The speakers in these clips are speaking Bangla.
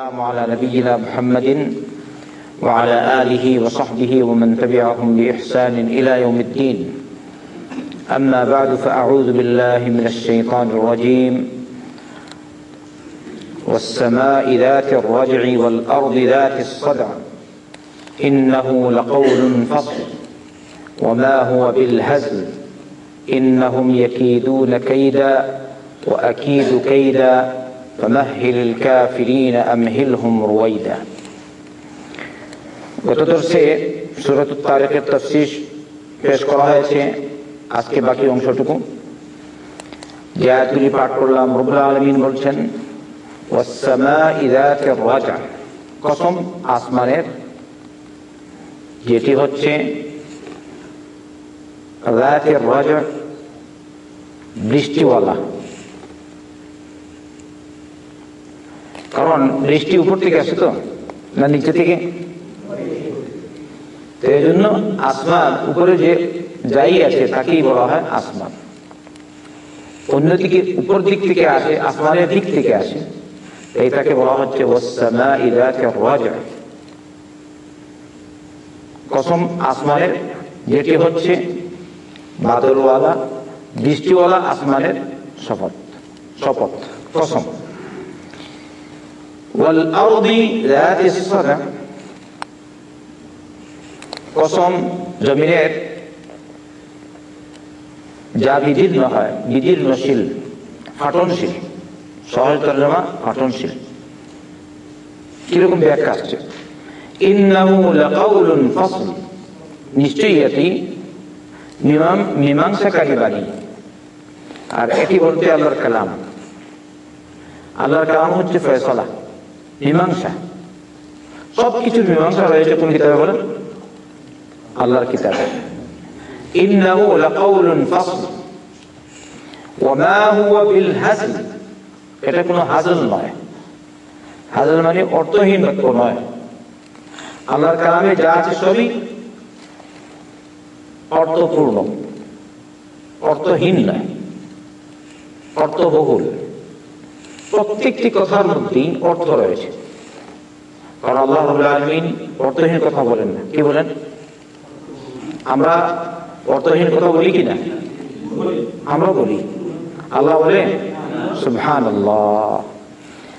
والسلام على نبينا محمد وعلى آله وصحبه ومن تبعهم بإحسان إلى يوم الدين. أما بعد فأعوذ بالله من الشيطان الرجيم. والسماء ذات الرجع والأرض ذات الصدع. إنه لقول فصل. وما هو بالهزل. إنهم يكيدون كيدا وأكيد كيدا. فمهل الكافرين أمهلهم رويدا গত দর্শে সুরত তারেকের তফসিস পেশ করা হয়েছে আজকে বাকি অংশটুকু যে আয়াতগুলি পাঠ করলাম রবুল আলমিন বলছেন রাজা কসম আসমানের যেটি হচ্ছে রাতের রাজা বৃষ্টিওয়ালা কারণ বৃষ্টি উপর থেকে আসে তো, না নিচে থেকে? এই জন্য আসমান উপরে যে যাই আছে, তাকেই বলা হয় আসমান। অন্যদিকে উপর দিক থেকে আসে, আসমানের দিক থেকে আসে। এইটাকে বলা হচ্ছে কসম, আসমানের যেটি হচ্ছে বাদলওয়ালা বৃষ্টিওয়ালা আসমানের শপথ শপথ, কসম। والأرض ذات الصدع কসম জমিনের যা বিদীর্ণ হয় বিদীর্ণশীল ফাটনশীল সহজ তর্জমা ফাটনশীল কিরকম ব্যাখ্যা আসছে ইন্নাহু লাকাউলুন ফাসল নিশ্চয়ই এটি মীমাংসাকারী বাণী আর এটি বলতে আল্লাহর কালাম আল্লাহর কালাম হচ্ছে ফয়সলা মীমাংসা। সব কিছুর মীমাংসা রয়েছে কোন কিতাবে বলেন আল্লাহর কিতাবে। ইন্নাহু লাকাউলুন ফাসল। ওয়া হুয়া বিল এটা কোনো হাজল নয়। হাজল মানে অর্থহীন বাক্য নয়। আল্লাহর কালামে যা আছে সবই অর্থপূর্ণ। অর্থহীন নয়। অর্থবহুল। প্রত্যেকটি কথার মধ্যেই অর্থ রয়েছে। কারণ আল্লাহ আলমিন অর্থহীন কথা বলেন না। কি বলেন? আমরা অর্থহীন কথা বলি কিনা আমরা বলি। আল্লাহ বলে আল্লাহ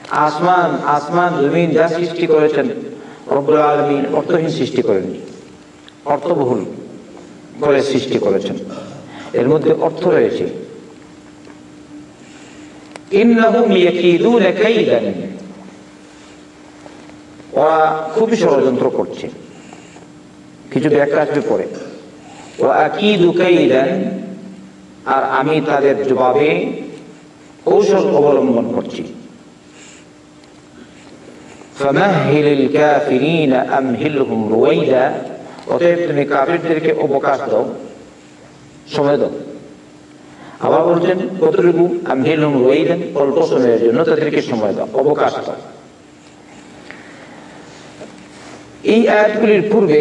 আসমান আসমান, জমিন যা সৃষ্টি করেছেন, রব্বুল আলমিন অর্থহীন সৃষ্টি করেননি। অর্থবহুল করে সৃষ্টি করেছেন। এর মধ্যে অর্থ রয়েছে। ইন্নাহুম ইয়াকিদুন কাইদান ওরা খুবই ষড়যন্ত্র করছে। কিছু ব্যাখ্যা আসবে পরে ওয়া আকিদু কাইদান, আর আমি তাদের জবাবে কৌশল অবলম্বন করছি। অতএব তুমি কাফিরদেরকে অবকাশ দাও, সময় দাও। আবার বলছেন কতটুকু আমহিলহুম রুয়াইদান অল্প সময়ের জন্য তাদেরকে সময় দাও অবকাশ দাও এই আয়াতগুলির পূর্বে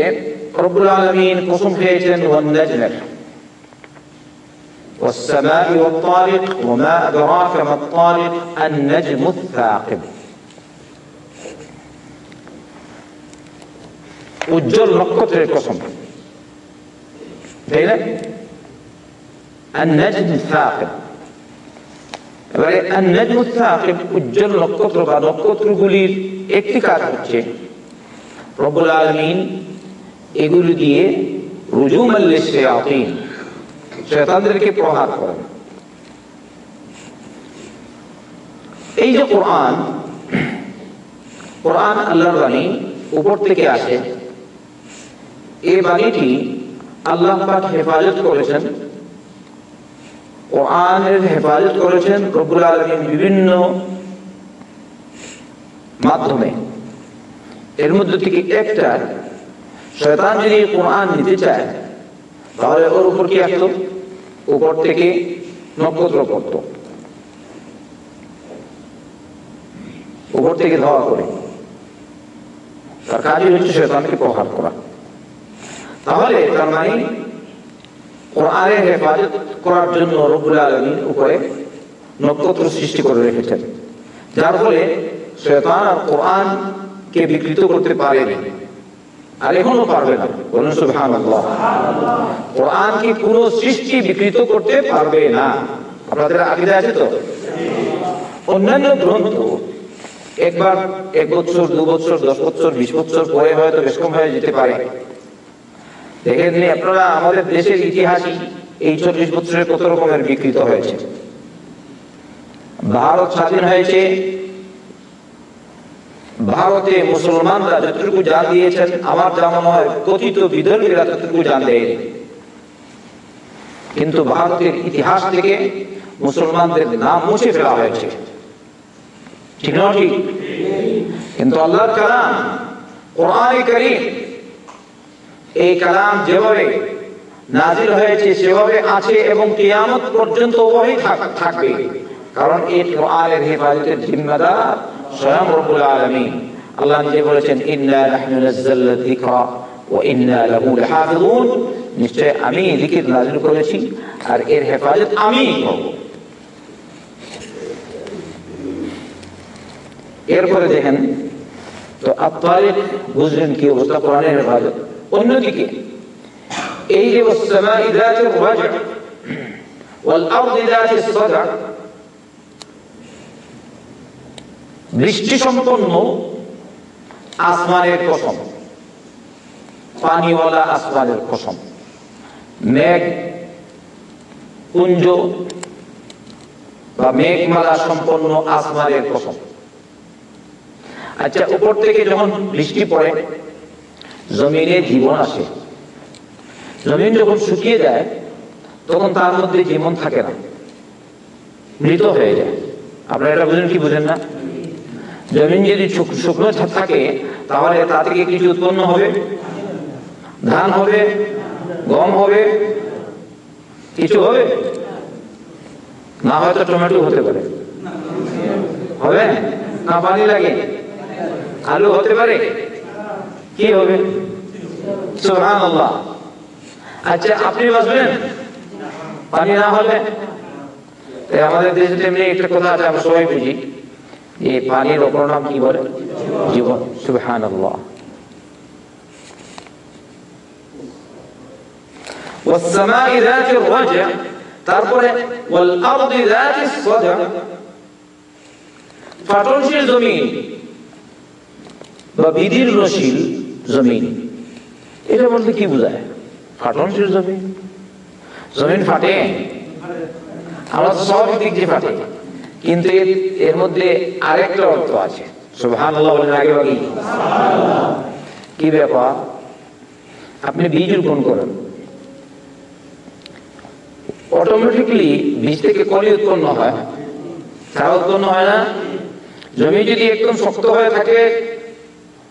রব্বুল আলামিন কসম খেয়েছেন ওয়ান নাজমের والسماء والطارق وما أدراك ما الطارق النجم الثاقب উজ্জ্বল নক্ষত্রের কসম তাই না النجم الثاقب এবারে النجم الثاقب উজ্জ্বল নক্ষত্র বা নক্ষত্রগুলির একটি কাজ হচ্ছে রব্বুল আলমিন এগুলি দিয়ে রুজুমাল লিশায়াতিন শয়তানদেরকে প্রহার করেন এই যে কোরআন কোরআন আল্লাহর বাণী উপর থেকে আসে এই বাণীটি আল্লাহ পাক হেফাজত করেছেন কোরআনের হেফাজত করেছেন রব্বুল আলমিন বিভিন্ন মাধ্যমে। এর মধ্যে থেকে একটা, শয়তান যদি কোরআন নিতে চায়, তাহলে ওর উপর কি আসতো? উপর থেকে নক্ষত্র পড়ত। উপর থেকে ধাওয়া করে। তার কাজই হচ্ছে শয়তানকে প্রহার করা। তাহলে তার মানে কোরআনের হেফাজত করার জন্য রবুল আলমীর উপরে নক্ষত্র সৃষ্টি করে রেখেছেন। যার ফলে শয়তান আর কোরআন কে বিকৃত করতে পারেনি আর এখনও পারবে না। বলুন সুবহানাল্লাহ। কোরআন কি কোনো সৃষ্টি বিকৃত করতে পারবে না। আপনাদের আকিদা আছে তো? অন্যান্য গ্রন্থ একবার এক বছর, দু বছর, দশ বছর, বিশ বছর পরে হয়তো বেশ কম হয়ে যেতে পারে। দেখেন আপনারা আমাদের দেশের ইতিহাসই এই চল্লিশ বছরের কত রকমের বিকৃত হয়েছে? ভারত স্বাধীন হয়েছে। ভারতে মুসলমানরা যতটুকু জান দিয়েছেন, আমার জানা হয় কথিত বিদর্মীরা ততটুকু জান দেয়নি। কিন্তু ভারতের ইতিহাস থেকে মুসলমানদের নাম মুছে ফেলা হয়েছে। ঠিক না ঠিক? কিন্তু আল্লাহর কালাম, কোরআন করিম, এই কালাম যেভাবে নাজিল হয়েছে, সেভাবে আছে এবং কিয়ামত পর্যন্ত ওই থাকবে। কারণ এই কোরআনের হেফাজতের জিম্মাদার স্বয়ং রব্বুল আলামিন। আল্লাহ নিজে বলেছেন, ইন্না নাহনু নাযালনা যিকরা ওয়া ইন্না লাহু লাহাফিজুন। নিশ্চয় আমি জিকির নাজিল করেছি আর এর হেফাজত আমি করব এরপরে দেখেন, তো আত্মারিক বুঝলেন কি অবস্থা কোরআনের হেফাজত? অন্যদিকে এই যে والسماء ذات الرجع والأرض ذات الصدع বৃষ্টি সম্পন্ন আসমানের কসম পানিওয়ালা আসমানের কসম মেঘ কুঞ্জ বা মেঘমালা সম্পন্ন আসমানের কসম আচ্ছা উপর থেকে যখন বৃষ্টি পড়ে জমিনে জীবন আসে জমিন যখন শুকিয়ে যায়, তখন তার মধ্যে জীবন থাকে না, মৃত হয়ে যায়। আপনারা এটা বুঝেন কি বুঝেন না? জমিন যদি শুকনো থাকে, তাহলে তা থেকে কিছু উৎপন্ন হবে? ধান হবে, গম হবে, কিছু হবে? না, হয়তো টমেটো হতে পারে। হবে? না, পানি লাগে। আলু হতে পারে? কি হবে? সুবহানাল্লাহ। আচ্ছা আপনি বাঁচবেন পানি না হলে আমাদের দেশে তেমনি একটা কথা আছে আমরা সবাই বুঝি যে পানির অপর নাম কি বলে জীবন সুবহান والسماء ذات الرجع তারপরে والارض ذات الصدع ফাটনশীল জমিন বা বিদীর্ণশীল জমিন এটা বলতে কি বোঝায় ফাটনশীল জমিন। জমিন ফাটে। আমরা তো সব দিক দিয়ে ফাটে। কিন্তু এর মধ্যে আরেকটা অর্থ আছে। কি ব্যাপার? আপনি বীজ রোপণ করেন। অটোমেটিকলি বীজ থেকে কলি উৎপন্ন হয়। চারা উৎপন্ন হয় না। জমি যদি একদম শক্ত হয়ে থাকে,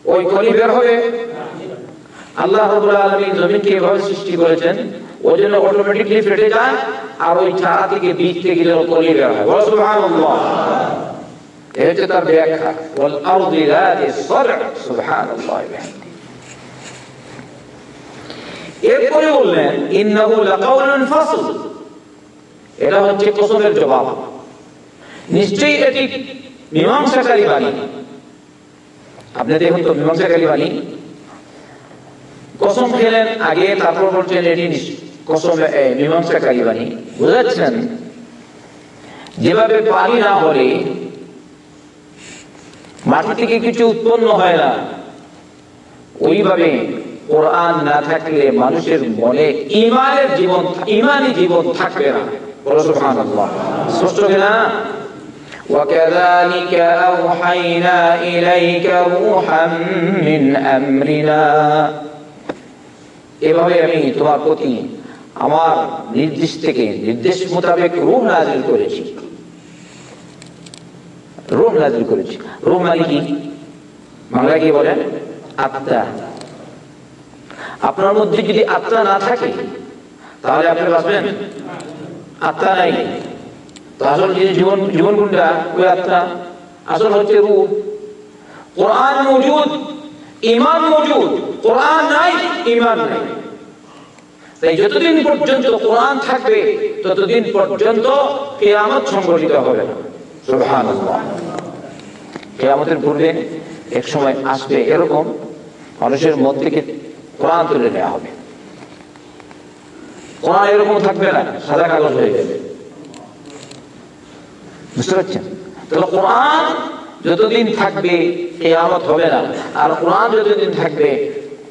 ওই কলি বের হবে। আল্লাহ জমিনকে সৃষ্টি করেছেন ওই জন্য অটোমেটিকলি ফেটে যায় আর ওই থেকে বীজ থেকে বললেন এটা হচ্ছে জবাব। নিশ্চয়ই এটি মীমাংসাকারী বাণী। আপনি দেখুন তো, মীমাংসাকারী বাণী। কসম খেলেন আগে তারপর বলছেন এটি কসম মীমাংসাকারী বাণী বুঝাচ্ছেন যেভাবে পানি না হলে মাটি থেকে কিছু উৎপন্ন হয় না ওইভাবে কোরআন না থাকলে মানুষের মনে ইমানের জীবন ইমানি জীবন থাকবে না স্পষ্ট কিনা وكذلك أوحينا إليك روحا من أمرنا এভাবে আমি তোমার প্রতি আমার নির্দেশ থেকে নির্দেশ মোতাবেক রুহ নাজিল করেছি। রুহ নাজিল করেছি। রুহ মানে কি? বাংলা কি বলেন আত্মা। আপনার মধ্যে যদি আত্মা না থাকে, তাহলে আপনি বাঁচবেন? আত্মা নাই। আসল যে জীবন জীবন গুণটা ওই আত্মা আসল হচ্ছে রূপ কোরআন মজুদ ইমান মজুদ, কোরআন নাই, ইমান নাই। তাই যতদিন পর্যন্ত কোরআন থাকবে, ততদিন পর্যন্ত কেয়ামত সংগঠিত হবে। কেয়ামতের পূর্বে এক সময় আসবে এরকম, মানুষের মন থেকে কোরআন তুলে নেওয়া হবে। কোরআন এরকম থাকবে না, সাদা কাগজ হয়ে যাবে। বুঝতে পারছেন? তাহলে কোরআন যতদিন থাকবে কেয়ামত হবে না। আর কোরআন যতদিন থাকবে,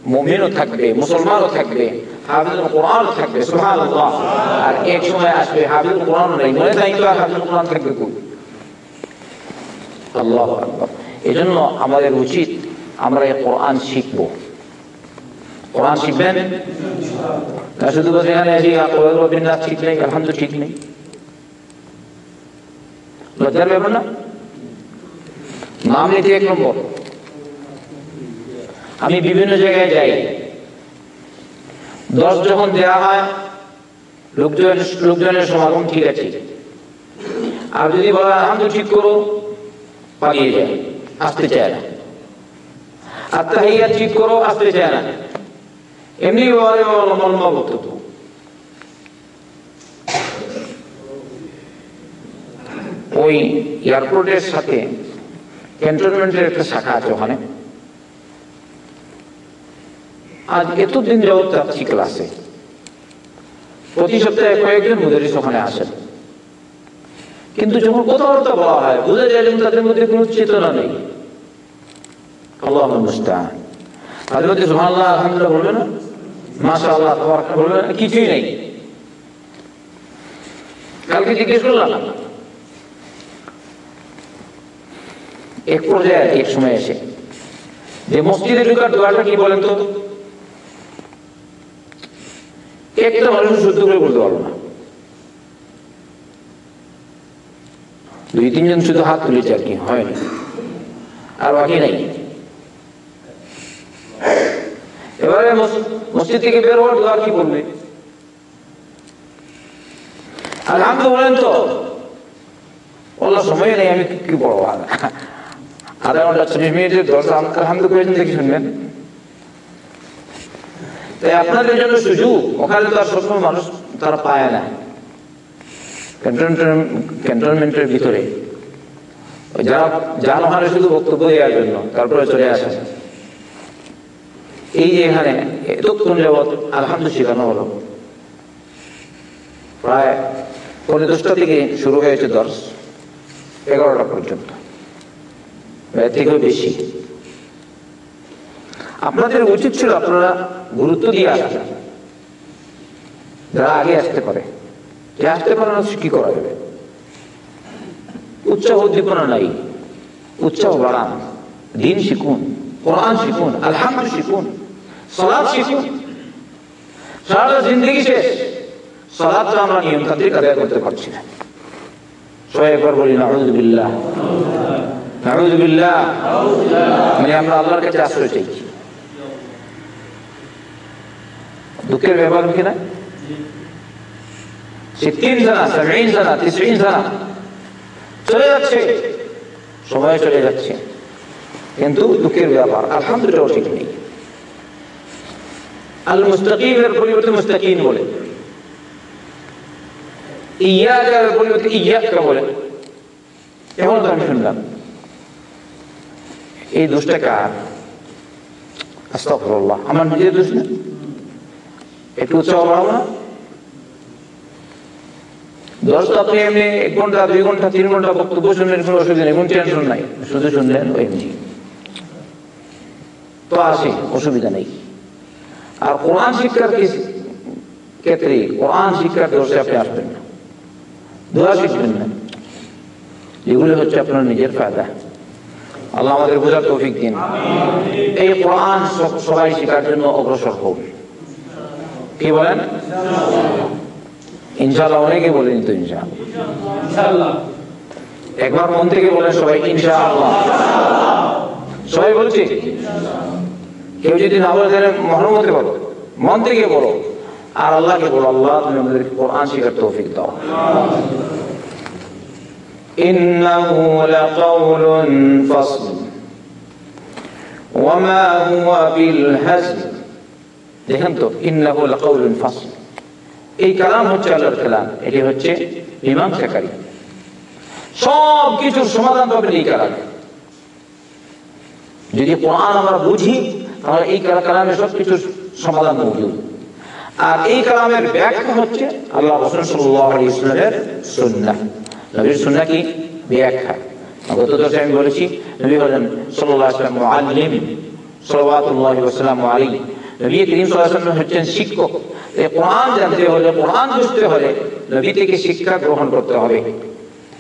মুমিনও থাকবে, মুসলমানও থাকবে কোরআন আমাদের উচিত আমরা কোরআন শিখব। কোরআন শিখবেন? শুধু ঠিক নেই, আলহামদুলিল্লাহ ঠিক নেই। লজ্জার ব্যাপার না? নাম নিতে এক নম্বর। আমি বিভিন্ন জায়গায় যাই। দশ যখন দেওয়া হয়, লোকজন লোকজনের সমাগম ঠিক আছে। আর যদি বলা আলহামদুলিল্লাহ, ঠিক করো, পালিয়ে যায়, আসতে চায় না। আর তাহিয়া ঠিক করো, আসতে চায় না। এমনি লম্বা বক্তব্য ওই এয়ারপোর্টের সাথে ক্যান্টনমেন্টের একটা শাখা আছে ওখানে। আজ এতদিন যাবৎ যাচ্ছি ক্লাসে প্রতি সপ্তাহে কয়েকজন মুদারিস ওখানে আসেন। কিন্তু যখন কথাবার্তা বলা হয়, বুঝা যায় তাদের মধ্যে কোনো চেতনা নেই। কিছুই নেই। কালকে জিজ্ঞেস করলাম এক পর্যায়ে এক সময় এসে যে মসজিদে ঢুকার দোয়াটা কি বলেন তো? একটা মানুষ শুদ্ধ করে বলতে পারব না। দুই, তিনজন শুধু হাত তুলেছে আর কি হয়নি আর বাকি নাই। এবারে মসজিদ থেকে বের হওয়ার দোয়া কি বলবে? আলহামদু বলেন তো। বলল সময় নেই, আমি কি বলব? আধা ঘণ্টা চল্লিশ করেছেন দেখি শুনবেন ওখানে তো আর মানুষ তারা পায় ভিতরে। যারা বক্তব্য দেওয়ার জন্য চলে আসে এই প্রায় দশটা থেকে শুরু হয়েছে দশ এগারোটা পর্যন্ত। থেকেও বেশি। আপনাদের উচিত ছিল আপনারা গুরুত্ব দিয়ে আসবেন যারা আগে আসতে পারে, যে আসতে পারে না কি করা যাবে? উৎসাহ উদ্দীপনা নাই, উৎসাহ বাড়ান। দিন শিখুন, কোরআন শিখুন আলহামদ শিখুন সলাদ শিখুন। সারাটা জিন্দগি শেষ। সলাদটা আমরা নিয়মতান্ত্রিক আদায় করতে পারছি না। সবাই একবার বলি নাহুদুবিল্লাহ সময় চলে যাচ্ছে। কিন্তু দুঃখের ব্যাপার আলহামদুলিল্লাহ ঠিক নেই। আল মুস্তাকিমের পরিবর্তে মুস্তাকিম বলে। ইয়া পরিবর্তে ইয়াকা বলে। এমন তো আমি শুনলাম। এই দোষটা কার? আমার নিজের দোষ না? একটু উৎসাহ বাড়াবো আপনি এমনি এক ঘণ্টা, দুই ঘণ্টা, তিন ঘণ্টা শুনলেন অসুবিধা নেই তো অসুবিধা নেই। আর শিক্ষার আপনি আসবেন হচ্ছে আপনার নিজের ফায়দা। আল্লাহ আমাদের বোঝার তৌফিক দিন। এই কোরআন সবাই শেখার জন্য অগ্রসর হোক। কি বলেন? ইনশাল্লাহ অনেকে বলেন তো ইনশাআল্লাহ। একবার মন থেকে বলেন সবাই ইনশাআল্লাহ। সবাই বলছি? কেউ যদি না বলে তাহলে মহরমতে বলো মন থেকে বলো। আর আল্লাহকে বলো আল্লাহ তুমি আমাদের কোরআন শিখার তৌফিক দাও। إنه لقول فصل وما هو بالهزل দেখেন তো ইন্নাহু লাকাউলুন ফাসল এই কালাম হচ্ছে আল্লাহর কালাম এটি হচ্ছে মীমাংসাকারী সব কিছুর সমাধান পাবেন এই কালামে যদি কোরআন আমরা বুঝি তাহলে এই কালামের সব কিছুর সমাধান মৌজুদ আর এই কালামের ব্যাখ্যা হচ্ছে আল্লাহ রসুল সাল্লাহ ইসলামের সুন্না নবীর সুন্না কি ব্যাখ্যা গত দশে আমি বলেছি নবী হলেন সাল্লাহ আসলাম আলিম সাল্লাহ ওসালাম আলী নবী করিম সাল্লাহ হচ্ছেন শিক্ষক এই কোরআন জানতে হলে কোরআন বুঝতে হলে নবী থেকে শিক্ষা গ্রহণ করতে হবে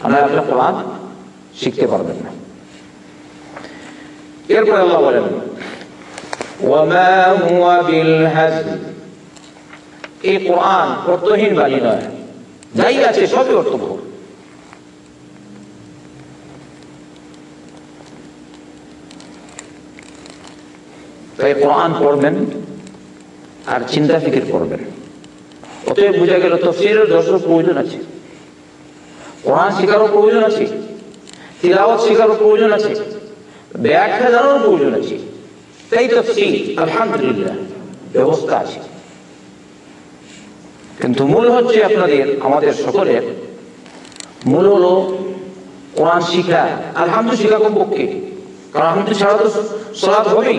আমরা আপনার কোরআন শিখতে পারবেন না এরপরে আল্লাহ বলেন وما هو بالهزل এই কোরআন অর্থহীন বাণী নয় যাই আছে সবই অর্থবহ তাই কোরআন পড়বেন আর চিন্তা ফিকির করবেন অতএব বোঝা গেল তফসিরের দর্শক প্রয়োজন আছে। কোরআন শেখারও প্রয়োজন আছে, তিলাওয়াত শেখারও প্রয়োজন আছে, ব্যাখ্যা জানারও প্রয়োজন আছে। তাই তফসির আলহামদুলিল্লাহ, ব্যবস্থা আছে। কিন্তু মূল হচ্ছে আপনাদের, আমাদের সকলের, মূল হলো কোরআন শিখা আলহামদু শিখা কমপক্ষে। কারণ আলহামদু ছাড়া তো সলাৎ হবেই।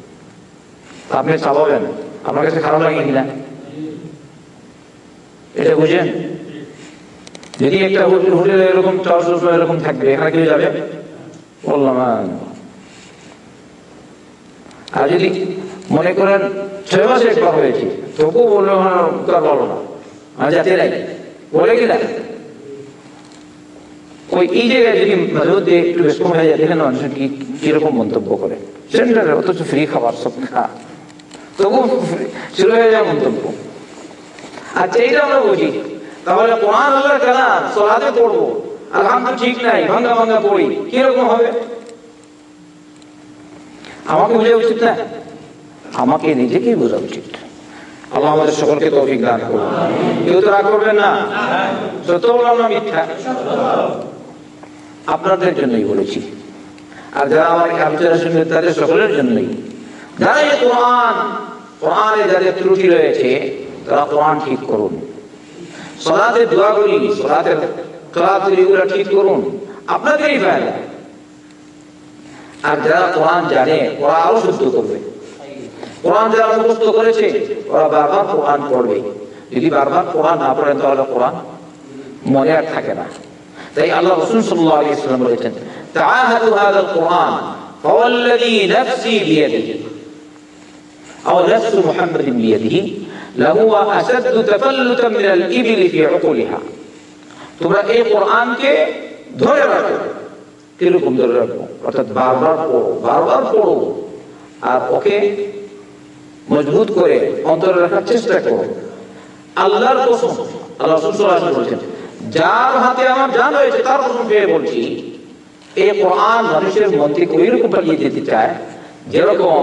আপনি চাবাবেন আপনার কাছে খারাপ লাগে কিনা? এটা বুঝেন? যদি একটা হোটেলে এরকম এরকম থাকবে, এখানে কেউ যাবে? বললাম আর যদি মনে করেন ছয় মাসে একবার হয়েছে, তবুও বলল তার বলো না। যাতে বলে কিনা ওই এই জায়গায় যদি মধ্যে একটু ব্যস্ত হয়ে যায় দেখেন মানুষ কি কীরকম মন্তব্য করে? সেন্টারে অথচ ফ্রি খাবার সব খা তবু মন্তব্য। তাহলে আলহামদুল ঠিক নাই, ভাঙ্গা ভাঙ্গা কীরকম হবে? আমাকে বোঝা উচিত বোঝা উচিত। আল্লাহ আমাদের সকলকে তৌফিক দান করুন। কেউ তো রাগ করবেন না? সত্য বললাম না মিথ্যা? আপনাদের জন্যই বলেছি। আর যারা আমার আলোচনা শুনবে, তাদের সকলের জন্যই। যারা এই কোরআন কোরআনে যাদের ত্রুটি রয়েছে তারা কোরআন ঠিক করুন সলাতের দোয়াগুলি সলাতের ক্লাতুলিগুলো ঠিক করুন আপনাদেরই ফায়দা আর যারা কোরআন জানে ওরা আরো শুদ্ধ করবে কোরআন যারা মুখস্থ করেছে ওরা বারবার কোরআন পড়বে যদি বারবার কোরআন না পড়েন তাহলে কোরআন মনে আর থাকে না তাই আল্লাহ রসুল সাল্লাহ আলী ইসলাম বলেছেন تعاهدوا هذا القرآن فوالذي نفسي بيده أو نفس محمد بيده لهو أشد تفلتا من الإبل في عقولها তোমরা এই কোরআনকে ধরে রাখো কিরকম ধরে রাখবো অর্থাৎ বারবার পড়ো বারবার পড়ো আর ওকে মজবুত করে অন্তরে রাখার চেষ্টা করো আল্লাহর কসম আল্লাহ রাসূল বলছেন যার হাতে আমার জান রয়েছে তার কসম পেয়ে বলছি এই কোরআন মানুষের মন থেকে ওই রকম পালিয়ে যেতে চায় যেরকম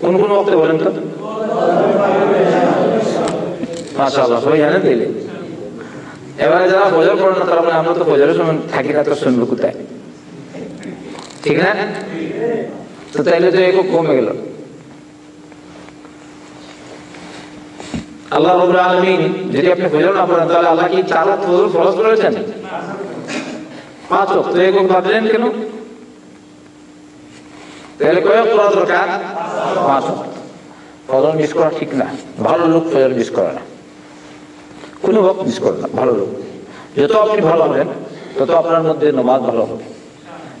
কোন কোন বক্তে বলেন তো? মাশাআল্লাহ, সবাই জানেন দিলে এবারে যারা ফজর পড়েন না, তারা আমরা তো ফজরের সময় থাকি না, তো শুনব কোথায়? ঠিক না? তো তাইলে তো একটু কমে গেল। আল্লাহ রবুল আলমিন, যদি আপনি ফজর না পড়েন, তাহলে আল্লাহ কি চার ফজর ফরজ করেছেন? পাঁচ অক্ত একক ভাবলেন কেন? তাহলে কয়েক পড়া দরকার? পাঁচ ফজর মিস করা ঠিক না। ভালো লোক ফজর মিস করে না। কোনো বক মিস করে না, ভালো লোক। যত আপনি ভালো হবেন, তত আপনার মধ্যে নমাজ ভালো হবে।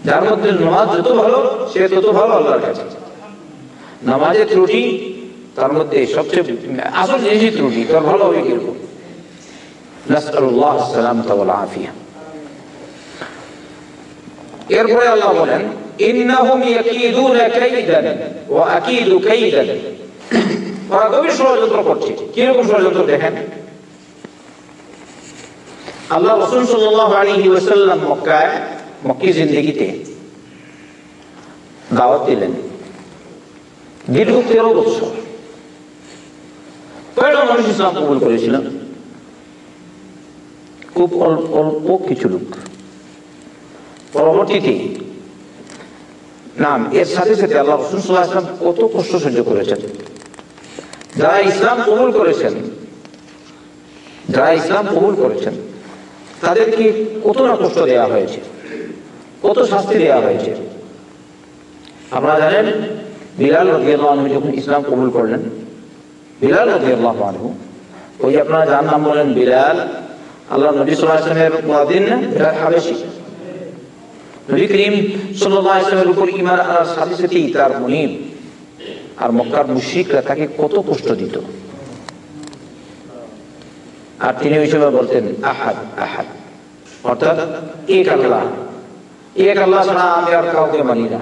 যার মধ্যে নামাজ যত ভালো, সে তত ভালো আল্লাহর কাছে। নামাজের ত্রুটি তার মধ্যে সবচেয়ে আসল জিনিসই ত্রুটি, তার ভালো হবে কীরকম? নাসআলুল্লাহ সালামতা ওয়াল আফিয়া। এরপরে আল্লাহ বলেন ইন্নাহুম ইয়াকিদুনা কাইদান ওয়া আকিদু কাইদান ওরা গভীর ষড়যন্ত্র করছে। কীরকম ষড়যন্ত্র দেখেন? আল্লাহ রসুল সাল্লাল্লাহু আলাইহি ওয়াসাল্লাম মক্কায় মক্কি জিন্দেগিতে দাওয়াত দিলেন। দীর্ঘ তেরো বছর। কয়টা মানুষ ইসলাম কবুল করেছিলেন খুব অল্প কিছু লোক। পরবর্তীতে নাম, এর সাথে সাথে আল্লাহ রসুল সাল্লাহ ইসলাম কত কষ্ট সহ্য করেছেন। যারা ইসলাম কবুল করেছেন, যারা ইসলাম কবুল করেছেন, তাদেরকে কত না কষ্ট দেওয়া হয়েছে, কত শাস্তি দেওয়া হয়েছে। আপনারা জানেন, বিলাল আনহু যখন ইসলাম কবুল করলেন, বিলাল আনহু, ওই আপনারা যার নাম বলেন বিলাল আল্লাহ নবী না বিলাল হাবেশী। নবী করিম উপর আনার সাথে তার আর মক্কার মুশরিকরা তাকে কত কষ্ট দিত। আর তিনি ওই সময় বলতেন, আহাদ আহাদ। অর্থাৎ, এক আল্লাহ। এক আল্লাহ ছাড়া আমি আর কাউকে মানি না।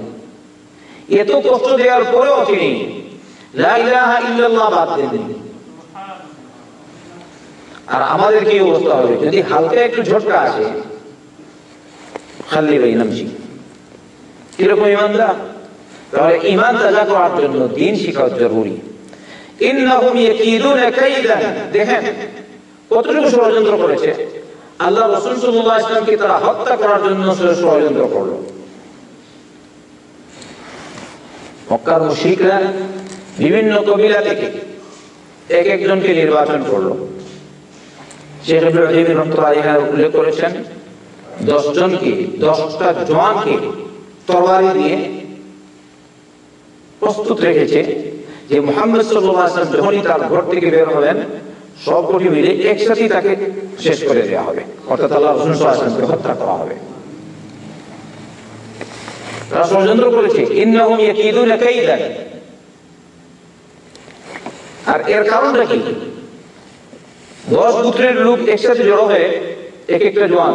এত কষ্ট দেওয়ার পরেও তিনি বাদ দেননি আর আমাদের কি অবস্থা হবে? যদি হালকা একটু ঝটকা আসে খাল্লি ভাই নামছি কীরকম ইমানদার তাহলে ইমান তাজা করার জন্য দিন শিখা জরুরি। ষড়যন্ত্র ষড়যন্ত্র করল। বিভিন্ন কবিলা থেকে এক একজনকে নির্বাচন করল। উযায়মিন উল্লেখ করেছেন 10 জনকে 10টা জওয়ানকে তরবারি দিয়ে প্রস্তুত রেখেছে যে মোহাম্মদ সাল্লাম যখনই তার ঘর থেকে বের হবেন, সবকটি মিলে একসাথে তাকে শেষ করে দেওয়া হবে। অর্থাৎ আল্লাহ রসুল সাল্লামকে হত্যা করা হবে। তারা ষড়যন্ত্র করেছে। আর এর কারণটা কি? দশ পুত্রের লোক একসাথে জড়ো হয়ে এক একটা জওয়ান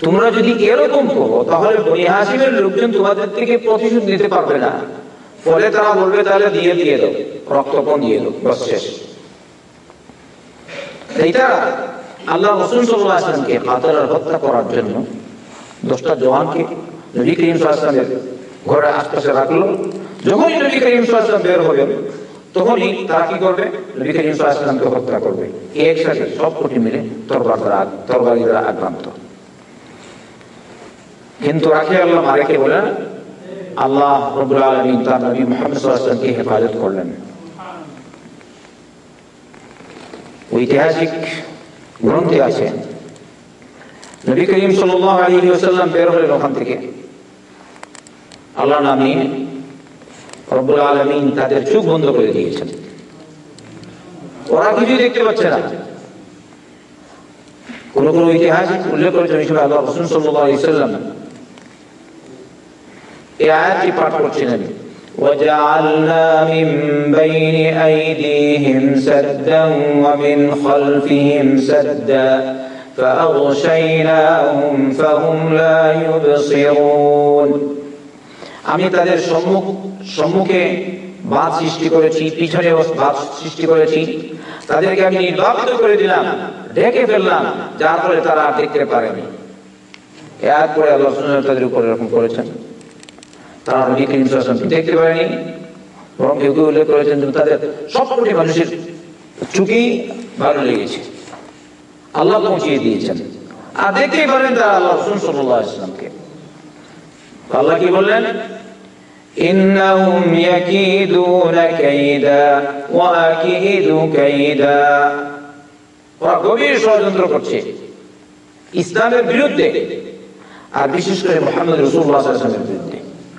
তোমরা যদি এরকম করো, তাহলে বনি হাসিমের লোকজন তোমাদের থেকে প্রতিশোধ নিতে পারবে না। ফলে তারা বলবে, তাহলে দিয়ে দিয়ে দাও, রক্তপণ দিয়ে দাও হত্যা করার জন্য আশপাশে রাখল। যখনই বের তারা কি করবে? হত্যা করবে। একসাথে সব কোটি মিলে তরবার আক্রান্ত কিন্তু রাখে আল্লাহ মারেকে বলেন আল্লাহ রবুল আলমিন তার নবী হেফাজত করলেন। ঐতিহাসিক গ্রন্থে আছে, নবী করিম ওয়াসাল্লাম বের হলেন ওখান থেকে। আল্লাহ নাম রব্বুল আলামিন তাদের চোখ বন্ধ করে দিয়েছেন। ওরা কিছু দেখতে পাচ্ছে না। কোন কোন ঐতিহাসিক উল্লেখ করেছেন আল্লাহ রসুল ওয়াসাল্লাম এই আয়াতটি পাঠ করছিলেন وجعلنا من بين أيديهم سدا ومن خلفهم سدا فأغشيناهم فهم لا يبصرون আমি তাদের সম্মুখ সম্মুখে বাদ সৃষ্টি করেছি পিছনে বাদ সৃষ্টি করেছি তাদেরকে আমি নির্বাপিত করে দিলাম ঢেকে ফেললাম যার ফলে তারা আর দেখতে পারেনি এরপরে আল্লাহ তাদের উপর এরকম করেছেন তারা নবী করিম সাল্লাল্লাহু দেখতে পারেনি বরং কেউ কেউ উল্লেখ করেছেন যে তাদের সব কোটি মানুষের চুকি ভালো লেগেছে আল্লাহ পৌঁছিয়ে দিয়েছেন আর দেখতেই পারেন তারা আল্লাহ রসুল সাল্লাল্লাহু আলাইহি ওয়াসাল্লামকে আল্লাহ কি বললেন إنهم يكيدون كيدا وأكيد كيدا ওরা গভীর ষড়যন্ত্র করছে ইসলামের বিরুদ্ধে আর বিশেষ করে মোহাম্মদ রসুল্লাহ সাল্লামের বিরুদ্ধে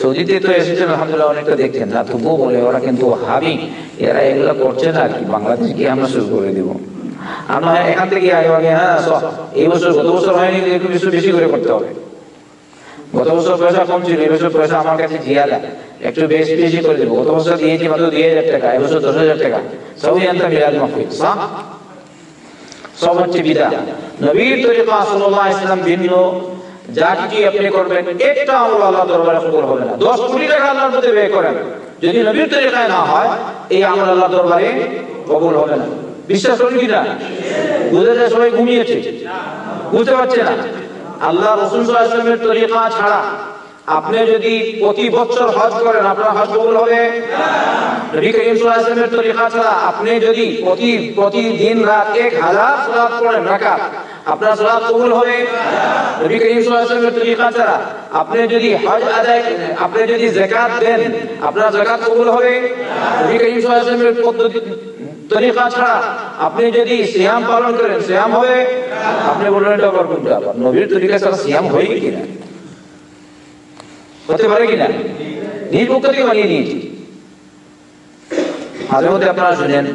সৌদিতে তো এসেছেন আলহামদুলিল্লাহ, অনেকটা দেখছেন। না, তবুও বলে, ওরা কিন্তু হাবি এরা এগুলো করছে না, আর কি, বাংলাদেশ গিয়ে আমরা শুরু করে দিব। আমরা এখান থেকে আগে আগে হ্যাঁ এই বছর, গত বছর হয়নি একটু বেশি বেশি করে করতে হবে। গত বছর পয়সা কম ছিল এবছর পয়সা আমার কাছে জিয়াদা একটু বেশ বেশি করে দেবো। গত বছর দিয়েছি মাত্র দুই হাজার টাকা এবছর দশ হাজার টাকা। সবই আনতাম মিলাদ মাহফিল? সব হচ্ছে বিদা। নবীর তরিকা, সাল্লাল্লাহু আলাইহি ভিন্ন। যা কিছু আপনি করবেন একটা আমল আল্লাহ দরবারে কবুল হবে না। দশ কোটি টাকা আল্লাহর ব্যয় করেন। যদি নবীর তরিকায় না হয়, এই আমল আল্লাহ দরবারে কবুল হবে না। বিশ্বাস কি না? সবাই ঘুমিয়েছে। বুঝতে পারছে না? আল্লাহ রসুল সাল্লাল্লাহু আলাইহি তরিকা ছাড়া আপনি যদি প্রতি বছর হজ করেন, আপনার হজ কবুল হবে? নবী করিম সাল্লাল্লাহু তরিকা ছাড়া আপনি যদি প্রতি প্রতিদিন রাত এক হাজার সালাত পড়েন, রাকাত আপনার সালাত কবুল হবে। নবী করিম সাল্লাল্লাহু আলাইহি ওয়াসাল্লামের ছাড়া আপনি যদি হজ আদায় আপনি যদি যাকাত দেন, আপনার যাকাত কবুল হবে। নবী করিম সাল্লাল্লাহু তরিকা ছাড়া আপনি যদি সিয়াম পালন করেন, সিয়াম হবে? আপনি বললেন, এটা আবার নবীর তরিকা ছাড়া সিয়াম হয় কিনা হতে পারে কিনা নিজ পক্ষ থেকে বানিয়ে নিয়েছি। মাঝে মধ্যে আপনারা শুনেন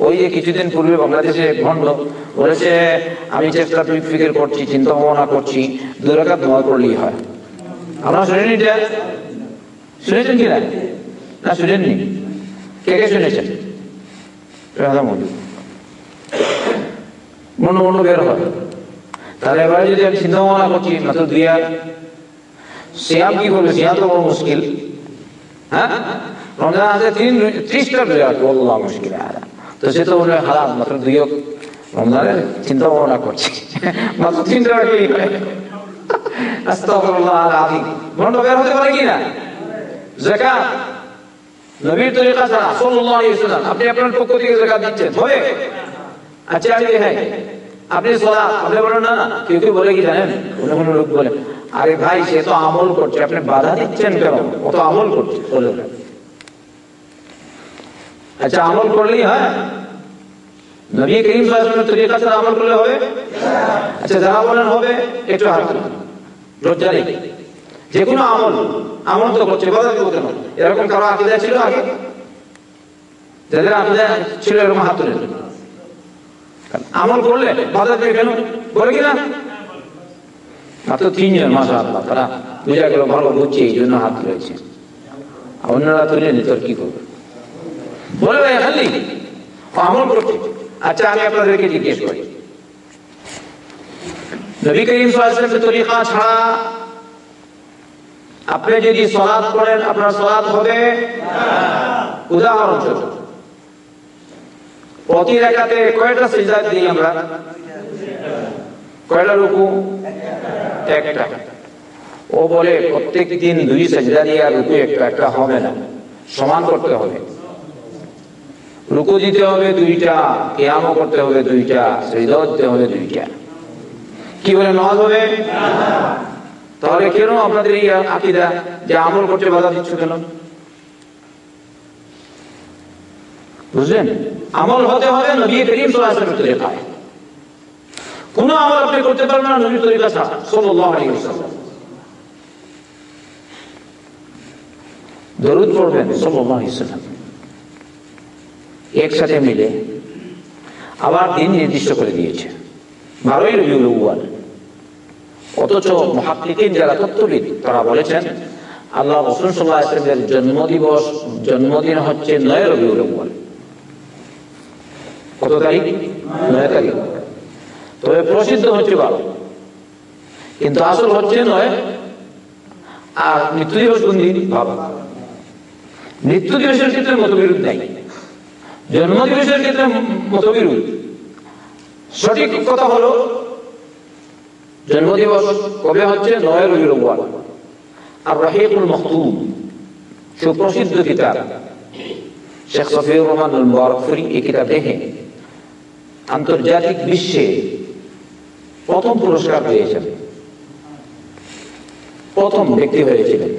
ওই যে কিছুদিন পূর্বে বাংলাদেশে ভণ্ড বলেছে, আমি চেষ্টা ফিকির করছি, চিন্তা ভাবনা করছি দুরাকাত দোয়া করলেই হয়। আপনারা শুনেন শুনেছেন কিনা? না, শুনেননি। কে কে শুনেছেন? বের হয়। তাহলে এবারে যদি আমি চিন্তা ভাবনা তো বড় মুশকিল। হ্যাঁ? রমজান আছে তিন, ত্রিশটা রোজা মুশকিল আর তো সে তো বলবে হারাম, মাত্র দুই রমজানের চিন্তা ভাবনা করছি। মাত্র হয় বের হতে পারে আপনি আপনার আচ্ছা আপনি না বলে কি লোক বলে। আরে ভাই, সে তো আমল করছে, আপনি বাধা দিচ্ছেন কেন? ও তো আমল করছে। বলে। আচ্ছা আমল করলেই হয়? নবী করিম সাল্লাল্লাহু তরিকা ছাড়া আমল করলে হবে? আচ্ছা যারা বলেন হবে, একটু হাত যে কোনো আমল আমল তো করছে বাধা দিব কেন? এরকম কারও আকিদা ছিল আগে? যাদের আকিদা ছিল, এরকম হাত তুলে আমল করলে বাধা দেবে কেন? বলে কিনা? মাত্র তিনজন মাসা আল্লাহ তারা বুঝা গেল ভালো বুঝছে, এই জন্য হাত আর অন্যরা তুলে নি তোর কি করবে? বলে ভাই খালি আমল করছে। আচ্ছা আমি আপনাদেরকে জিজ্ঞেস করি। নবী করিম তরিকা ছাড়া আপনি যদি সলাৎ করেন আপনার সলাৎ হবে উদাহরণস্বরূপ। প্রতি রেখাতে কয়টা সিজদা দিই আমরা? কয়টা রুকু? একটা। ও বলে, প্রত্যেক দিন দুই সেজদা দিয়ে আর রুকু একটা একটা হবে না। সমান করতে হবে। রুকু দিতে হবে দুইটা, কেয়ামও করতে হবে দুইটা সেজদাও দিতে হবে দুইটা। কি বলে নজ হবে? তাহলে কেন আপনাদের এই আকিদা যে আমল করতে বাধা দিচ্ছ কেন? বুঝলেন? আমল হতে হবে নবী করিম সাল্লাল্লাহু আলাইহি তরিকায়। কোন আমল আপনি করতে পারবেন না নবীর তরিকা ছাড়া, সাল্লাল্লাহু আলাইহি ওয়াসাল্লাম। দরুদ পড়বেন, সাল্লাল্লাহু আলাইহি ওয়াসাল্লাম। একসাথে মিলে আবার দিন নির্দিষ্ট করে দিয়েছে। বারোই রবিউল আউয়াল। অথচ মহাক্কিকিন যারা তত্ত্ববিদ, তারা বলেছেন, আল্লাহ রসুল সাল্লাহ জন্মদিবস, জন্মদিন হচ্ছে নয় রবিউল আউয়াল। কত তারিখ? নয় তারিখ। তবে প্রসিদ্ধ হচ্ছে বারো। কিন্তু আসল হচ্ছে নয় আর মৃত্যু দিবস কোন দিন? ভাবা মৃত্যু দিবসের ক্ষেত্রে মতবিরোধ নাই। জন্মদিবসের ক্ষেত্রে মতবিরোধ সঠিক কথা হলো, জন্মদিবস কবে হচ্ছে? নয় আউয়াল আর রাহিকুল মখতুম সুপ্রসিদ্ধ কিতাব। শেখ সফিউর রহমান আল এই কিতাব আন্তর্জাতিক বিশ্বে প্রথম পুরস্কার পেয়েছেন প্রথম ব্যক্তি হয়েছিলেন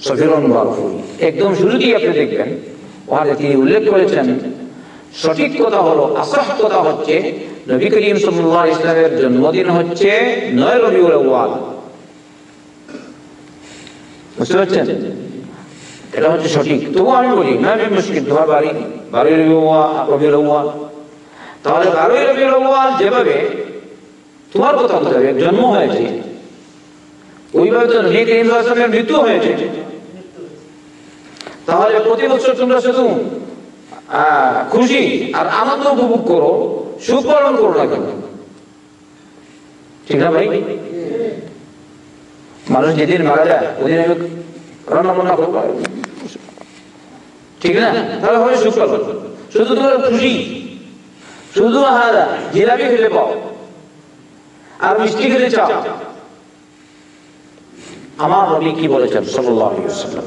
সফিউর রহমান মুবারকপুরি একদম শুরুতেই আপনি দেখবেন ওখানে তিনি উল্লেখ করেছেন। সঠিক কথা হলো আসাহ কথা হচ্ছে, নবী করিম সাল্লাল্লাহু ইসলামের জন্মদিন হচ্ছে নয় রবিউল আউয়াল। বুঝতে পারছেন? এটা হচ্ছে সঠিক। তবু আমি বলি না আমি মুশকিল তোমার বাড়ি, বারোই রবিউল আউয়াল তাহলে বারোই রবিউল আউয়াল যেভাবে তোমার কথা মোতাবেক জন্ম হয়েছে। ওইভাবে তো নবী করিম সাল্লাল্লাহু আলাইহি ইসলামের মৃত্যু হয়েছে। তাহলে প্রতি বছর তোমরা শুধু খুশি আর আনন্দ উপভোগ করো, সুখ পালন করো না কেন? ঠিক না ভাই? মানুষ যেদিন মারা যায়, ওদিন আমি রান্না বান্না করব। ঠিক না? তাহলে হয় সুখ পালন। শুধু তোমার খুশি, শুধু হারা জিলাপি খেলে পাও। আর মিষ্টি খেলে চাও। আমার নবী কি বলেছেন? সাল্লাল্লাহু আলাইহি ওয়াসাল্লাম।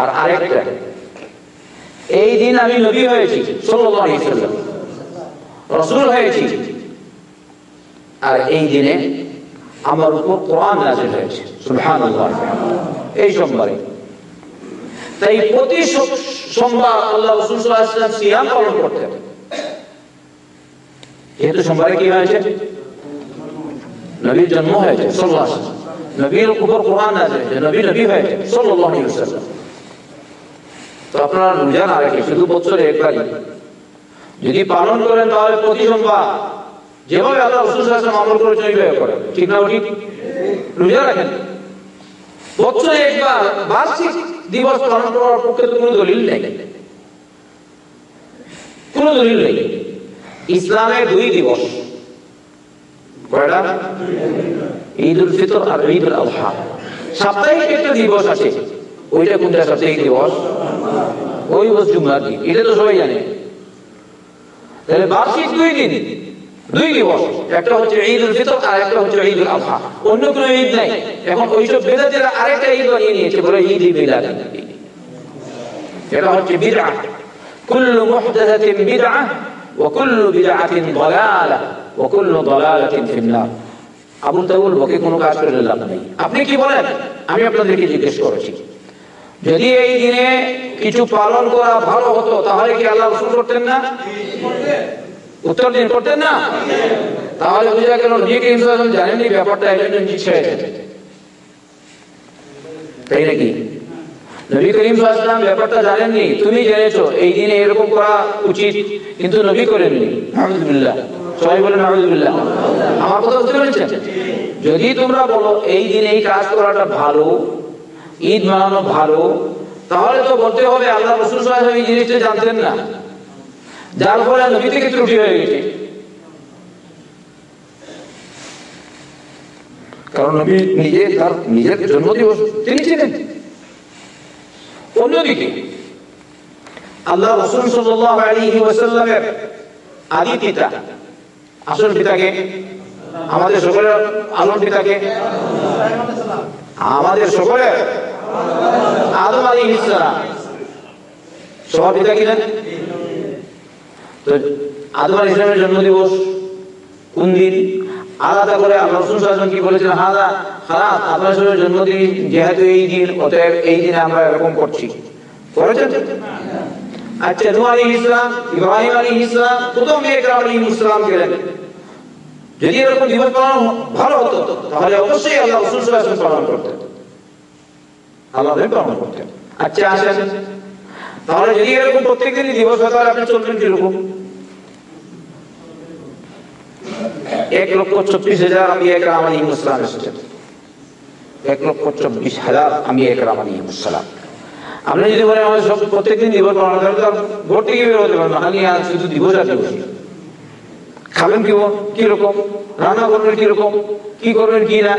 আর আরেকটা, এই দিন আমি নবী হয়েছি সাল্লাম। রাসূল হয়েছি। আর এই দিনে আমার উপর কোরআন নাযিল হয়েছে, সুবহানাল্লাহ। এই সোমবারে। তাই প্রতি সোমবার আল্লাহ রাসূল সাল্লাম সিয়াম পালন করতেন। যেহেতু সোমবারে কি হয়েছে? নবীর জন্ম হয়েছে ওয়াসাল্লাম নবীর উপর কোরআন নাযিল হয়েছে, নবী নবী হয়েছে, সাল্লাল্লাহু আলাইহি ওয়াসাল্লাম তো রোজা না রেখে শুধু বছরে একবারই। যদি পালন করেন তাহলে প্রতি সোমবার যেভাবে আল্লাহ রসুল আমল করেছেন ওইভাবে করেন। ঠিক না ঠিক রোজা রাখেন। বছরে একবার বার্ষিক দিবস পালন করার পক্ষে তো কোনো দলিল নেই। কোন দলিল নেই। ইসলামের দুই দিবস। কয়টা? ঈদ উল ফিতর আর ঈদ উল আজহা সাপ্তাহিক একটা দিবস আছে। ওইটা কোনটা সপ্তাহে দিবস ওই বস জুমলার দিন এটা তো সবাই জানে। তাহলে বার্ষিক দুই দিন, দুই দিবস একটা হচ্ছে ঈদ উল ফিতর আর একটা হচ্ছে ঈদ উল অন্য কোনো ঈদ নাই। এখন আরেকটা ঈদ বানিয়ে নিয়েছে বলে ঈদ ই মিলাদ। এটা হচ্ছে বিদআ। কুল মুহদাসাতিন বিদআ ওয়া কুল্লু বিদআতিন দালালা ওয়া কুল্লু দালালাতিন ফিন্নার। আবুল তাউল বকে কোনো কাজ করে লাভ আপনি কি বলেন? আমি আপনাদেরকে জিজ্ঞেস করেছি। যদি এই দিনে কিছু পালন করা ভালো হতো, তাহলে কি আল্লাহ রসুল করতেন না? উত্তর দিন করতেন না? তাহলে বুঝা গেল নিজেকে ব্যাপারটা এই তাই নাকি? নবী করিম সাল্লাম ব্যাপারটা জানেননি, তুমি জেনেছো, এই দিনে এরকম করা উচিত, কিন্তু নবী করেননি। আলহামদুলিল্লাহ সবাই বলেন আলহামদুলিল্লাহ আমার কথা বুঝতে পেরেছেন? যদি তোমরা বলো, এই দিনে এই কাজ করাটা ভালো ঈদ মানানো ভালো, তাহলে তো বলতে হবে আল্লাহ রসুল এই জিনিসটা জানতেন না। যার ফলে নবী থেকে ত্রুটি হয়ে গেছে। কারণ নবী নিজে তার নিজের জন্মদিবস তিনি ছিলেন। অন্যদিকে, আল্লাহ রসুল ওয়াসাল্লামের আদি পিতা, আসল পিতাকে, আমাদের সকলের আলম পিতাকে, আমাদের সকলের আদম আলী ইসলাম। সবার পিতা আদম আলী ইসলামের জন্মদিবস কোন দিন? করে এই দিন, অতএব এই দিনে আমরা এরকম করছি। করেছেন? আচ্ছা নূহ আলী ইসলাম, ইব্রাহিম আলী ইসলাম, প্রথম একরাম আলী ইসলাম গেলেন যদি এরকম দিবস পালন ভালো হতো, তাহলে অবশ্যই আল্লাহ রসুল পালন করতেন। আচ্ছা আপনি এক লক্ষ হাজার আমি এক আমি আপনি যদি বলেন, আমাদের সব প্রত্যেকদিন দিবস পালন করেন তো পারেন খালি আর শুধু দিবস আর দিবস। খাবেন কি কীরকম? রান্না করবেন কীরকম? কি করবেন কি না?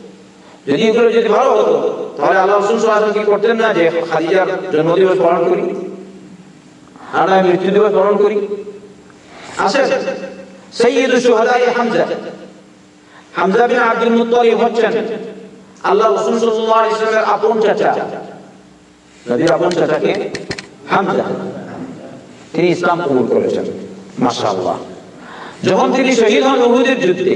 যদি এগুলো যদি ভালো হতো, তাহলে আল্লাহ রসুল কি করতেন না যে খাদিজার জন্মদিবস পালন করি আমরা মৃত্যু দিবস পালন করি? আসেন Syed সুহাদাই Hamza. Hamza bin Abdul Muttalib হচ্ছেন আল্লাহ রাসূল সাল্লাল্লাহু আলাইহি আপন চাচা। নবীর আপন চাচাকে হামজা। তিনি ইসলাম কবুল করেছেন, মাশাআল্লাহ। যখন তিনি শহীদ হন উহুদের যুদ্ধে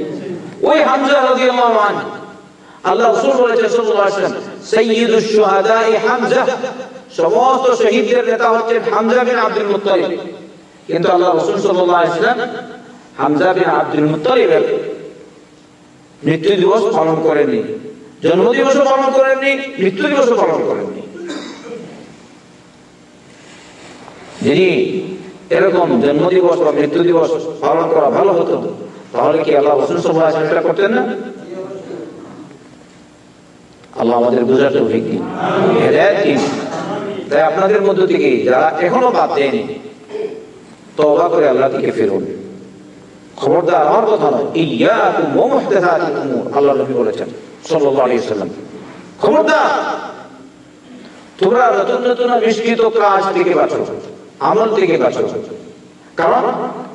ওই হামজা রাদিয়াল্লাহু আল্লাহ রাসূল বলেছেন, সাল্লাল্লাহু আলাইহি ওয়াসাল্লাম হামজা। সমস্ত শহীদদের নেতা হচ্ছেন হামজা বিন আব্দুল মুত্তালিব। কিন্তু আল্লাহ রাসূল সাল্লাল্লাহু আলাইহি হামজা বিন আব্দুল মুত্তালিবের মৃত্যু দিবস পালন করেননি জন্ম দিবসও পালন করেননি, মৃত্যু দিবস পালন করেননি। যদি এরকম জন্ম দিবস বা মৃত্যু দিবস পালন করা ভালো হতো তাহলে কি আল্লাহ রসুল ওয়াসাল্লাম করতেন না? আল্লাহ আমাদের বুঝার তৌফিক দিন। দিন। তাই আপনাদের মধ্য থেকে যারা এখনও বাদ দেয়নি, তওবা করে আল্লাহ থেকে ফিরুন। খবরদার আমার কথা নয় আল্লাহ নবী বলেছেন ওয়াসাল্লাম। খবরদার, তোমরা নতুন নতুন আবিষ্কৃত কাজ থেকে বাঁচো, আমল থেকে বাঁচো। কারণ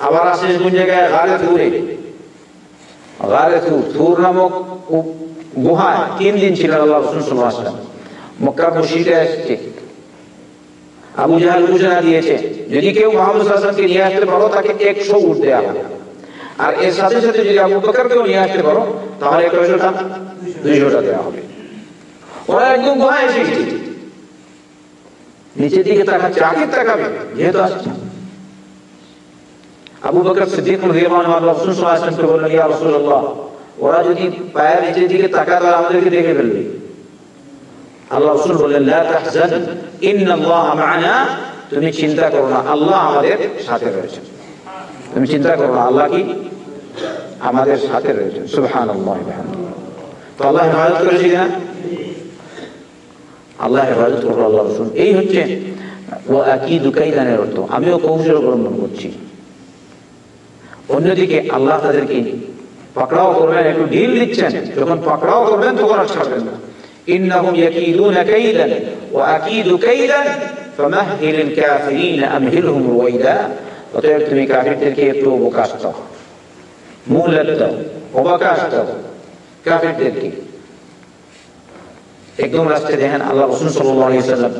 আবার আসে কোন জায়গায়? গারে গারে থুর নামক গুহায় তিন দিন ছিলেন আল্লাহ রসুল মক্কা মুশরিকরা এসেছে আবু জাহাল যদি কেউ মোহাম্মদ হাসানকে নিয়ে আসতে পারো, তাকে একশো উঠ দেওয়া হবে। আর এর সাথে সাথে যদি আবু বকরকেও নিয়ে আসতে পারো, তাহলে কয়শোটা? দুইশোটা দেওয়া হবে। ওরা একদম এসে নিচের দিকে তাকাচ্ছে আগে তাকাবে, যেহেতু আসছে। আবু বকর সিদ্দিক রাদিয়াল্লাহু আনহু রাসূল সাল্লাল্লাহু আলাইহি ওয়াসাল্লামকে বললেন, ইয়া রাসূলুল্লাহ, ওরা যদি পায়ের নিচের দিকে তাকায়, তাহলে আমাদেরকে দেখে ফেলবে। আল্লাহ রাসূল বললেন, লা তাহজান, ইন্নাল্লাহ মা'ানা, তুমি চিন্তা করো না, আল্লাহ আমাদের সাথে রয়েছে। তুমি চিন্তা করো না, আল্লাহ কি? আমাদের সাথে রয়েছে, সুবহানাল্লাহ তো আল্লাহ হেফাজত করেছে কিনা? আল্লাহ হেফাজত করব আল্লাহ রসুল। এই হচ্ছে ও একই দুকাইদানের অর্থ। আমিও কৌশল অবলম্বন করছি। অন্যদিকে আল্লাহ তাদেরকে পাকড়াও করবেন একটু ঢিল দিচ্ছেন যখন পাকড়াও করবেন তখন আর ছাড়বেন না إنهم يكيدون كيدا وأكيد كيدا فمهل الكافرين أمهلهم رويدا অতএব তুমি কাফিরদেরকে একটু অবকাশ দাও মূল্যাত দাও অবকাশ দাও কাফিরদেরকে একদম রাস্তায় দেখেন আল্লাহ রসুল সাল্লাল্লাহু আলাইহি সাল্লাম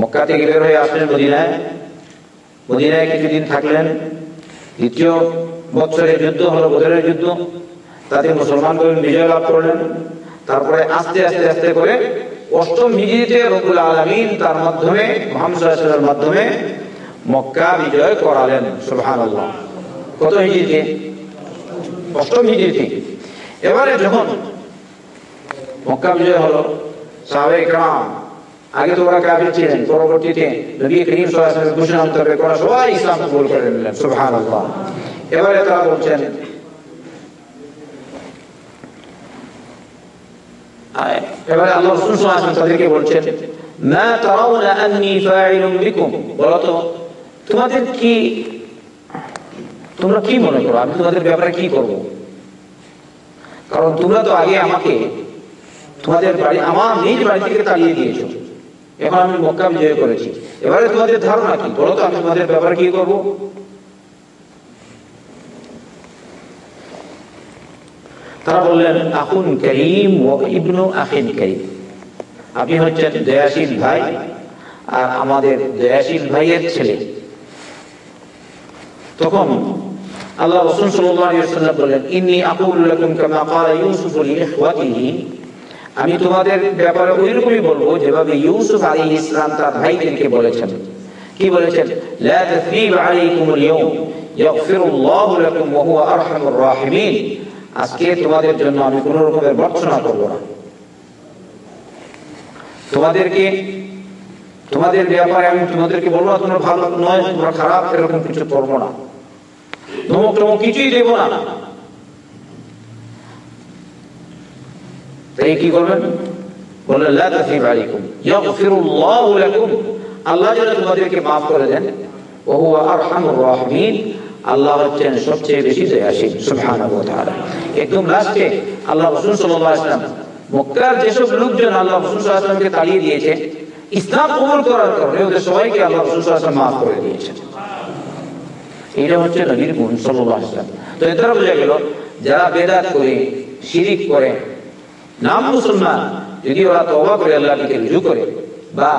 মক্কা থেকে বের হয়ে আসলেন মদিনায় মদিনায় কিছুদিন থাকলেন দ্বিতীয় বছরের যুদ্ধ হলো বদরের যুদ্ধ। তাতে মুসলমানগণ বিজয় লাভ করলেন। তারপরে আস্তে আস্তে আস্তে করে অষ্টম হিজরিতে রবুল আলমিন তার মাধ্যমে মোহাম্মদের মাধ্যমে মক্কা বিজয় করালেন সুবহান কত হিজরিতে? অষ্টম হিজরিতে। এবারে যখন মক্কা বিজয় হলো সাহাবে কাম আগে তো ওরা কাফির ছিলেন, পরবর্তীতে নবী করিম সাল্লাল্লাহু আলাইহি ঘোষণা মোতাবেক ওরা সবাই ইসলাম কবুল করে নিলেন, সুবহানাল্লাহ। এবারে তারা বলছেন এবারে আল্লাহ রাসূল সাল্লাল্লাহু আলাইহি তাদেরকে বলছেন, মা তারাউনা আন্নী ফাইলুম বিকুম। বলো তো, তোমাদের কি, তোমরা কি মনে করো? আমি তোমাদের ব্যাপারে কি করব? কারণ তোমরা তো আগে আমাকে তোমাদের বাড়ি, আমার নিজ বাড়ি থেকে তাড়িয়ে দিয়েছ। এখন আমি মক্কা বিজয় করেছি। এবারে তোমাদের ধারণা কি? বলো তো, আমি তোমাদের ব্যাপারে কি করব? তারা বললেন আখুন করিম ও ইবনু আখিন করিম। আপনি হচ্ছেন দয়াশীল ভাই আর আমাদের দয়াশীল ভাইয়ের ছেলে। তখন আল্লাহ রাসূল ওয়াসাল্লাম বলেন ইন্নী আকুলু লাকুম কামা ক্বালা ইউসুফু লিইখওয়াতিহি আমি তোমাদের ব্যাপারে ওইরকমই বলব যেভাবে ইউসুফ আলাইহিস ইসলাম তার ভাইদেরকে বলেছেন। কি বলেছেন? লা তাসরিব আলাইকুমুল ইয়াউম ইয়াগফিরুল্লাহু লাকুম ওয়া হুয়া আরহামুর রাহিমিন। আজকে তোমাদের জন্য আমি কোন রকমের ভর্ৎসনা করব না। তোমাদেরকে, তোমাদের ব্যাপারে আমি তোমাদেরকে বলব না, তোমরা ভালো নয়, তোমরা খারাপ, এরকম কিছু করব না। টমক কিছুই দেব না। আল্লাহ করে যেসব লোকজন আল্লাহ তাড়িয়ে দিয়েছে ইসলাম কবুল করার কারণে ওদের সবাইকে আল্লাহ করে দিয়েছেন। এটা হচ্ছে নবীর গুণ তো বোঝা গেল, যারা বেদাত করে, শিরিক করে নাম মুসলমান, যদি ওরা তওবা করে আল্লাহর দিকে রুজু করে, বা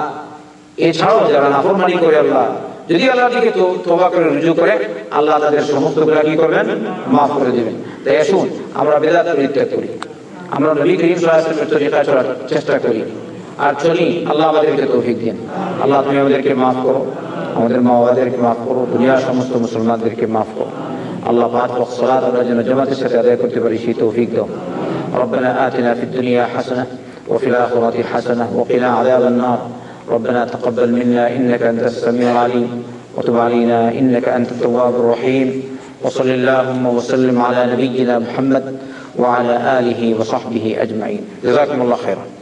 এছাড়াও যারা নাফরমানি করে আল্লাহ, যদি আল্লাহর দিকে তওবা করে রুজু করে, আল্লাহ তাদের সমস্তগুলা কি করবেন? মাফ করে দেবেন। তাই আসুন, আমরা বেদাত পরিত্যাগ করি। আমরা নবী করিম সাল্লাল্লাহু তরিকা চেষ্টা করি। আর চলি, আল্লাহ আমাদেরকে তৌফিক দিন। আল্লাহ তুমি আমাদেরকে মাফ করো। আমাদের মা বাবাদেরকে মাফ করো। দুনিয়ার সমস্ত মুসলমানদেরকে মাফ করো। আল্লাহ পাক সালাত আমরা যেন জামাতের সাথে আদায় করতে পারি, সেই তৌফিক দাও। ربنا آتنا في الدنيا حسنة وفي الآخرة حسنة وقنا عذاب النار. ربنا تقبل منا إنك أنت السميع العليم وتب علينا إنك أنت التواب الرحيم. وصل اللهم وسلم على نبينا محمد وعلى آله وصحبه أجمعين. جزاكم الله خيرا.